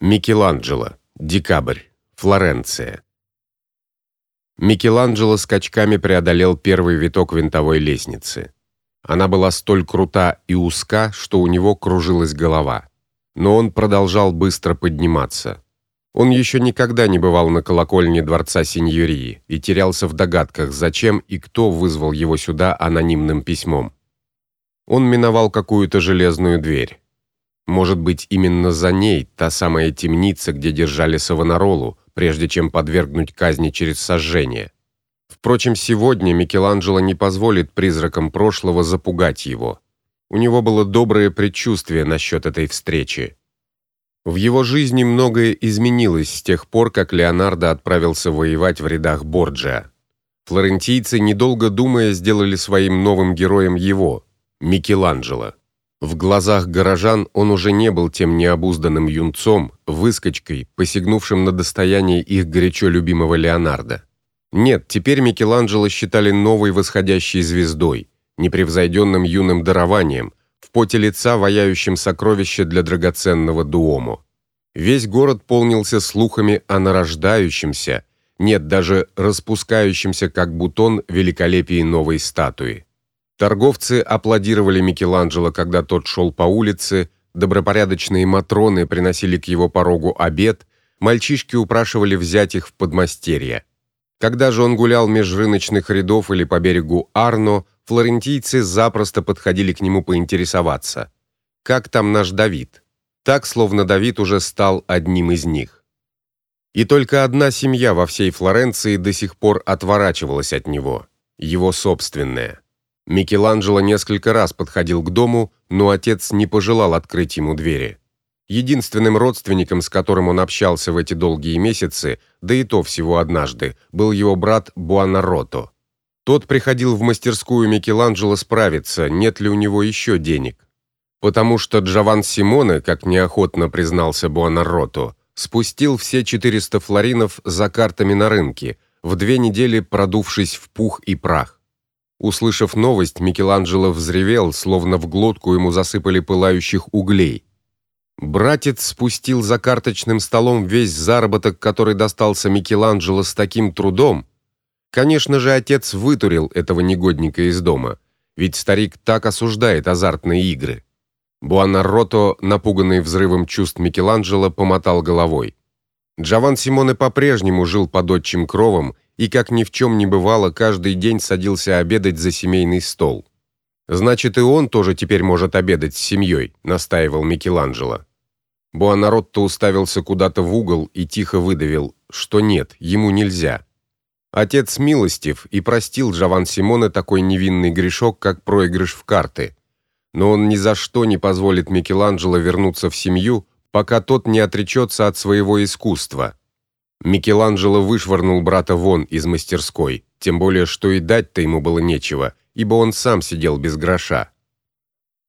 Микеланджело. Декабрь. Флоренция. Микеланджело скачками преодолел первый виток винтовой лестницы. Она была столь крута и узка, что у него кружилась голова. Но он продолжал быстро подниматься. Он еще никогда не бывал на колокольне дворца Синьории и терялся в догадках, зачем и кто вызвал его сюда анонимным письмом. Он миновал какую-то железную дверь. Может быть, именно за ней та самая темница, где держали Савонаролу, прежде чем подвергнуть казни через сожжение. Впрочем, сегодня Микеланджело не позволит призракам прошлого запугать его. У него было доброе предчувствие насчет этой встречи. В его жизни многое изменилось с тех пор, как Леонардо отправился воевать в рядах Борджиа. Флорентийцы, недолго думая, сделали своим новым героем его, Микеланджело. В глазах горожан он уже не был тем необузданным юнцом, выскочкой, посягнувшим на достояние их горячо любимого Леонардо. Нет, теперь Микеланджело считали новой восходящей звездой, непревзойденным юным дарованием, в поте лица ваяющим сокровище для драгоценного Дуомо. Весь город полнился слухами о нарождающемся, нет, даже распускающемся как бутон великолепии новой статуи. Торговцы аплодировали Микеланджело, когда тот шел по улице, добропорядочные матроны приносили к его порогу обед, мальчишки упрашивали взять их в подмастерье. Когда же он гулял меж рыночных рядов или по берегу Арно, флорентийцы запросто подходили к нему поинтересоваться: "Как там наш Давид?" Так, словно Давид уже стал одним из них. И только одна семья во всей Флоренции до сих пор отворачивалась от него, его собственная. Микеланджело несколько раз подходил к дому, но отец не пожелал открыть ему двери. Единственным родственником, с которым он общался в эти долгие месяцы, да и то всего однажды, был его брат Буонаротто. Тот приходил в мастерскую Микеланджело справиться, нет ли у него еще денег. Потому что Джован Симоне, как неохотно признался Буонаротто, спустил все 400 флоринов за картами на рынке, в две недели продувшись в пух и прах. Услышав новость, Микеланджело взревел, словно в глотку ему засыпали пылающих углей. Братец спустил за карточным столом весь заработок, который достался Микеланджело с таким трудом. Конечно же, отец вытурил этого негодника из дома, ведь старик так осуждает азартные игры. Буонаротто, напуганный взрывом чувств Микеланджело, помотал головой. Джован Симоне по-прежнему жил под отчим кровом и как ни в чем не бывало, каждый день садился обедать за семейный стол. Значит, и он тоже теперь может обедать с семьей», — настаивал Микеланджело. Буонаротто уставился куда-то в угол и тихо выдавил, что нет, ему нельзя. Отец милостив и простил Джован Симоне такой невинный грешок, как проигрыш в карты. Но он ни за что не позволит Микеланджело вернуться в семью, пока тот не отречется от своего искусства. Микеланджело вышвырнул брата вон из мастерской, тем более что и дать-то ему было нечего, ибо он сам сидел без гроша.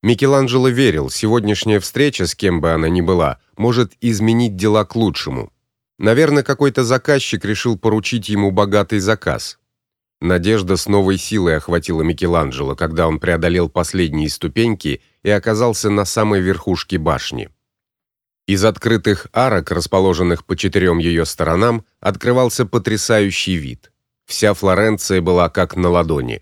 Микеланджело верил, сегодняшняя встреча с кем бы она ни была, может изменить дела к лучшему. Наверное, какой-то заказчик решил поручить ему богатый заказ. Надежда с новой силой охватила Микеланджело, когда он преодолел последние ступеньки и оказался на самой верхушке башни. Из открытых арок, расположенных по четырем ее сторонам, открывался потрясающий вид. Вся Флоренция была как на ладони.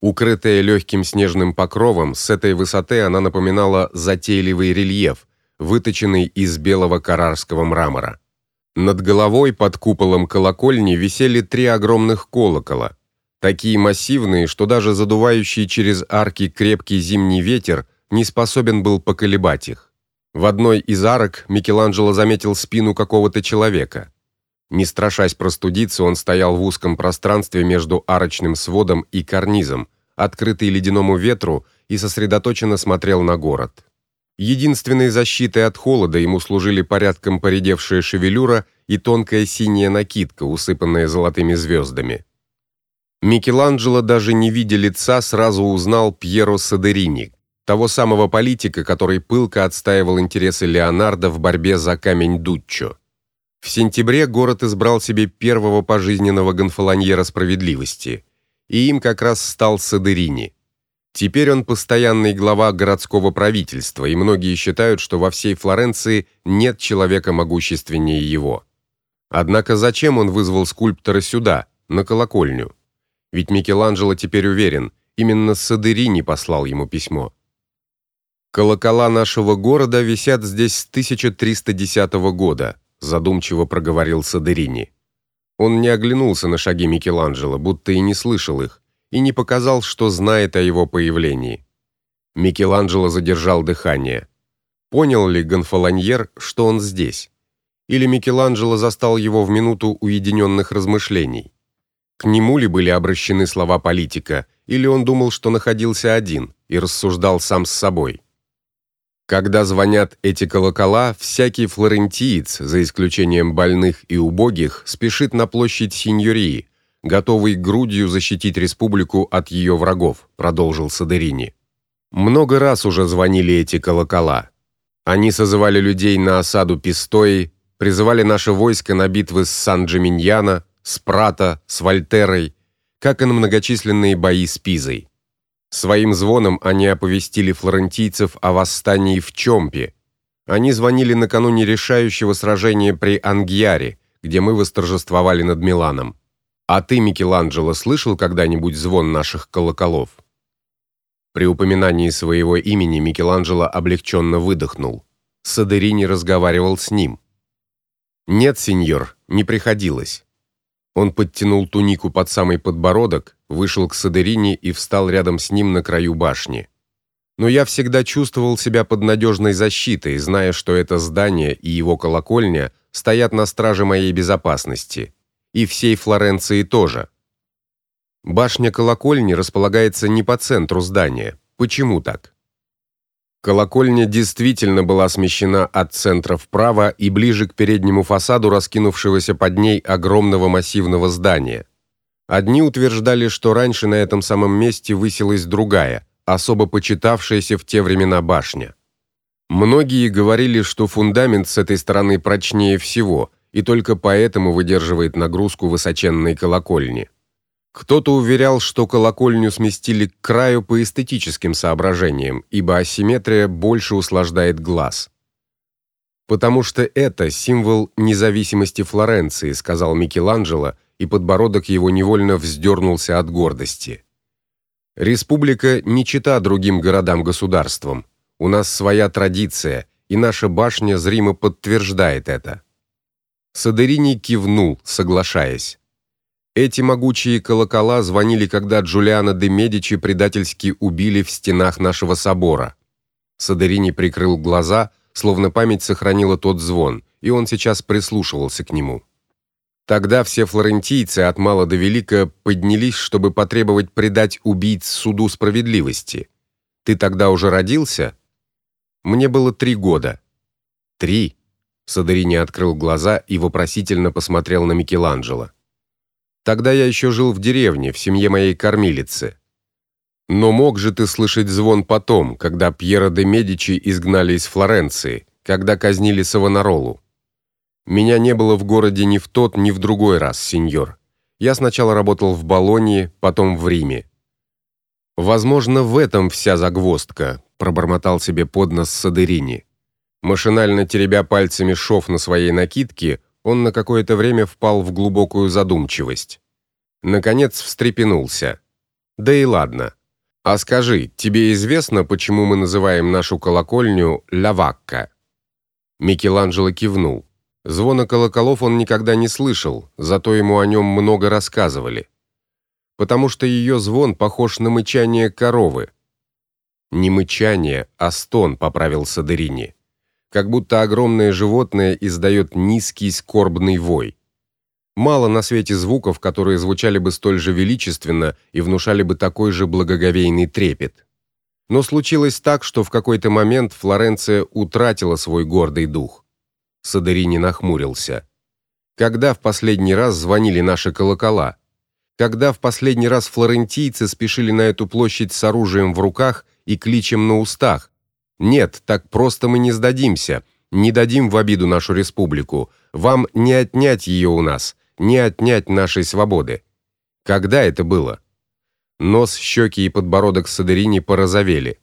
Укрытая легким снежным покровом, с этой высоты она напоминала затейливый рельеф, выточенный из белого карарского мрамора. Над головой под куполом колокольни висели три огромных колокола, такие массивные, что даже задувающий через арки крепкий зимний ветер не способен был поколебать их. В одной из арок Микеланджело заметил спину какого-то человека. Не страшась простудиться, он стоял в узком пространстве между арочным сводом и карнизом, открытый ледяному ветру, и сосредоточенно смотрел на город. Единственной защитой от холода ему служили порядком поредевшая шевелюра и тонкая синяя накидка, усыпанная золотыми звездами. Микеланджело, даже не видя лица, сразу узнал Пьеро Садерини, того самого политика, который пылко отстаивал интересы Леонардо в борьбе за камень Дуччо. В сентябре город избрал себе первого пожизненного гонфолоньера справедливости, и им как раз стал Садерини. Теперь он постоянный глава городского правительства, и многие считают, что во всей Флоренции нет человека могущественнее его. Однако зачем он вызвал скульптора сюда, на колокольню? Ведь Микеланджело теперь уверен, именно Садерини послал ему письмо. Колокола нашего города висят здесь с 1310 года, задумчиво проговорил Садерини. Он не оглянулся на шаги Микеланджело, будто и не слышал их, и не показал, что знает о его появлении. Микеланджело задержал дыхание. Понял ли Гонфолоньер, что он здесь? Или Микеланджело застал его в минуту уединенных размышлений? К нему ли были обращены слова политика, или он думал, что находился один и рассуждал сам с собой? Когда звонят эти колокола, всякий флорентиец, за исключением больных и убогих, спешит на площадь Синьории, готовый грудью защитить республику от ее врагов, продолжил Садерини. Много раз уже звонили эти колокола. Они созывали людей на осаду Пистои, призывали наше войско на битвы с Сан-Джиминьяно, с Прата, с Вольтерой, как и на многочисленные бои с Пизой. Своим звоном они оповестили флорентийцев о восстании в Чомпе. Они звонили накануне решающего сражения при Ангьяре, где мы восторжествовали над Миланом. А ты, Микеланджело, слышал когда-нибудь звон наших колоколов? При упоминании своего имени Микеланджело облегченно выдохнул. Садерини разговаривал с ним. Нет, сеньор, не приходилось. Он подтянул тунику под самый подбородок, вышел к Садерини и встал рядом с ним на краю башни. Но я всегда чувствовал себя под надежной защитой, зная, что это здание и его колокольня стоят на страже моей безопасности и всей Флоренции тоже. Башня колокольни располагается не по центру здания. Почему так? Колокольня действительно была смещена от центра вправо и ближе к переднему фасаду раскинувшегося под ней огромного массивного здания. Одни утверждали, что раньше на этом самом месте высилась другая, особо почитавшаяся в те времена башня. Многие говорили, что фундамент с этой стороны прочнее всего, и только поэтому выдерживает нагрузку высоченной колокольни. Кто-то уверял, что колокольню сместили к краю по эстетическим соображениям, ибо асимметрия больше услаждает глаз. Потому что это символ независимости Флоренции, сказал Микеланджело, и подбородок его невольно вздернулся от гордости. Республика не чита другим городам-государствам. У нас своя традиция, и наша башня зримо подтверждает это. Садерини кивнул, соглашаясь. Эти могучие колокола звонили, когда Джулиано де Медичи предательски убили в стенах нашего собора. Садерини прикрыл глаза, словно память сохранила тот звон, и он сейчас прислушивался к нему. Тогда все флорентийцы от мала до велика поднялись, чтобы потребовать предать убийц суду справедливости. Ты тогда уже родился? Мне было три года. Три. Садерини открыл глаза и вопросительно посмотрел на Микеланджело. Тогда я еще жил в деревне, в семье моей кормилицы. Но мог же ты слышать звон потом, когда Пьера де Медичи изгнали из Флоренции, когда казнили Савонаролу? Меня не было в городе ни в тот, ни в другой раз, сеньор. Я сначала работал в Болонье, потом в Риме. Возможно, в этом вся загвоздка, пробормотал себе под нос Садерини. Машинально теребя пальцами шов на своей накидке, он на какое-то время впал в глубокую задумчивость. Наконец встрепенулся. Да и ладно. А скажи, тебе известно, почему мы называем нашу колокольню Лавакка? Микеланджело кивнул. Звона колоколов он никогда не слышал, зато ему о нем много рассказывали. Потому что ее звон похож на мычание коровы. Не мычание, а стон, поправил Садерини как будто огромное животное издает низкий скорбный вой. Мало на свете звуков, которые звучали бы столь же величественно и внушали бы такой же благоговейный трепет. Но случилось так, что в какой-то момент Флоренция утратила свой гордый дух. Садерини нахмурился. Когда в последний раз звонили наши колокола? Когда в последний раз флорентийцы спешили на эту площадь с оружием в руках и кличем на устах, нет, так просто мы не сдадимся, не дадим в обиду нашу республику. Вам не отнять ее у нас, не отнять нашей свободы. Когда это было? Нос, щеки и подбородок Садерини порозовели.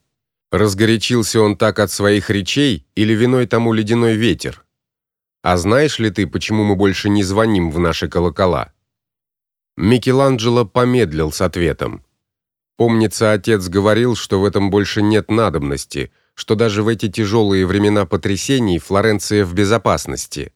Разгорячился он так от своих речей или виной тому ледяной ветер? А знаешь ли ты, почему мы больше не звоним в наши колокола? Микеланджело помедлил с ответом. Помнится, отец говорил, что в этом больше нет надобности, что даже в эти тяжелые времена потрясений Флоренция в безопасности.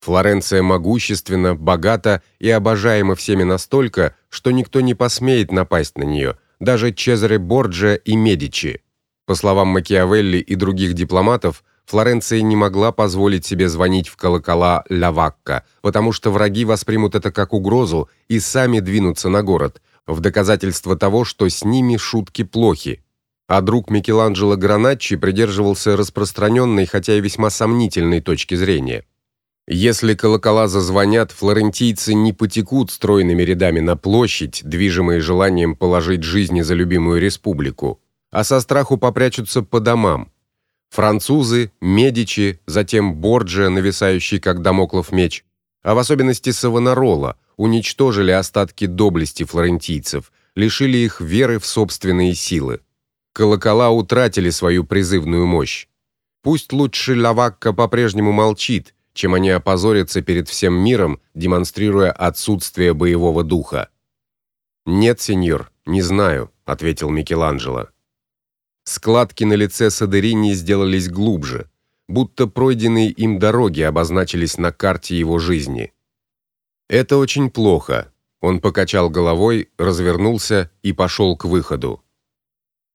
Флоренция могущественна, богата и обожаема всеми настолько, что никто не посмеет напасть на нее, даже Чезаре Борджиа и Медичи. По словам Макиавелли и других дипломатов, Флоренция не могла позволить себе звонить в колокола Лавакка, потому что враги воспримут это как угрозу и сами двинутся на город, в доказательство того, что с ними шутки плохи. А друг Микеланджело Граначчи придерживался распространенной, хотя и весьма сомнительной точки зрения. Если колокола зазвонят, флорентийцы не потекут стройными рядами на площадь, движимые желанием положить жизни за любимую республику, а со страху попрячутся по домам, Французы, Медичи, затем Борджиа, нависающий как дамоклов меч, а в особенности Савонарола, уничтожили остатки доблести флорентийцев, лишили их веры в собственные силы. Колокола утратили свою призывную мощь. Пусть лучше Лавакка по-прежнему молчит, чем они опозорятся перед всем миром, демонстрируя отсутствие боевого духа. Нет, сеньор, не знаю, ответил Микеланджело. Складки на лице Садерини сделались глубже, будто пройденные им дороги обозначились на карте его жизни. Это очень плохо. Он покачал головой, развернулся и пошел к выходу.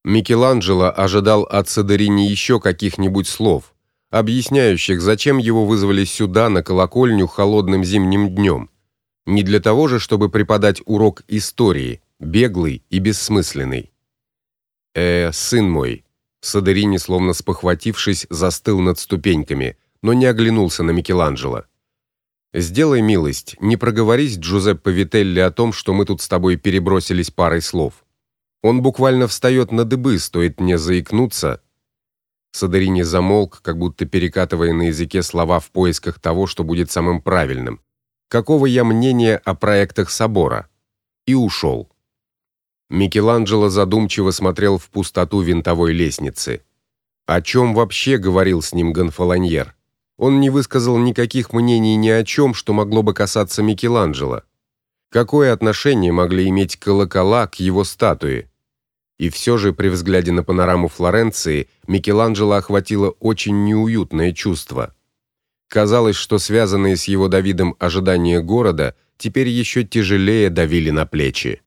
Микеланджело ожидал от Садерини еще каких-нибудь слов, объясняющих, зачем его вызвали сюда на колокольню холодным зимним днем. Не для того же, чтобы преподать урок истории, беглый и бессмысленный. «Э, сын мой». Садерини, словно спохватившись, застыл над ступеньками, но не оглянулся на Микеланджело. «Сделай милость, не проговорись Джузеппе Вителли о том, что мы тут с тобой перебросились парой слов. Он буквально встает на дыбы, стоит мне заикнуться». Садерини замолк, как будто перекатывая на языке слова в поисках того, что будет самым правильным. «Какого я мнения о проектах собора?» И ушел. Микеланджело задумчиво смотрел в пустоту винтовой лестницы. О чем вообще говорил с ним Гонфолоньер? Он не высказал никаких мнений ни о чем, что могло бы касаться Микеланджело. Какое отношение могли иметь колокола к его статуе? И все же при взгляде на панораму Флоренции Микеланджело охватило очень неуютное чувство. Казалось, что связанные с его Давидом ожидания города теперь еще тяжелее давили на плечи.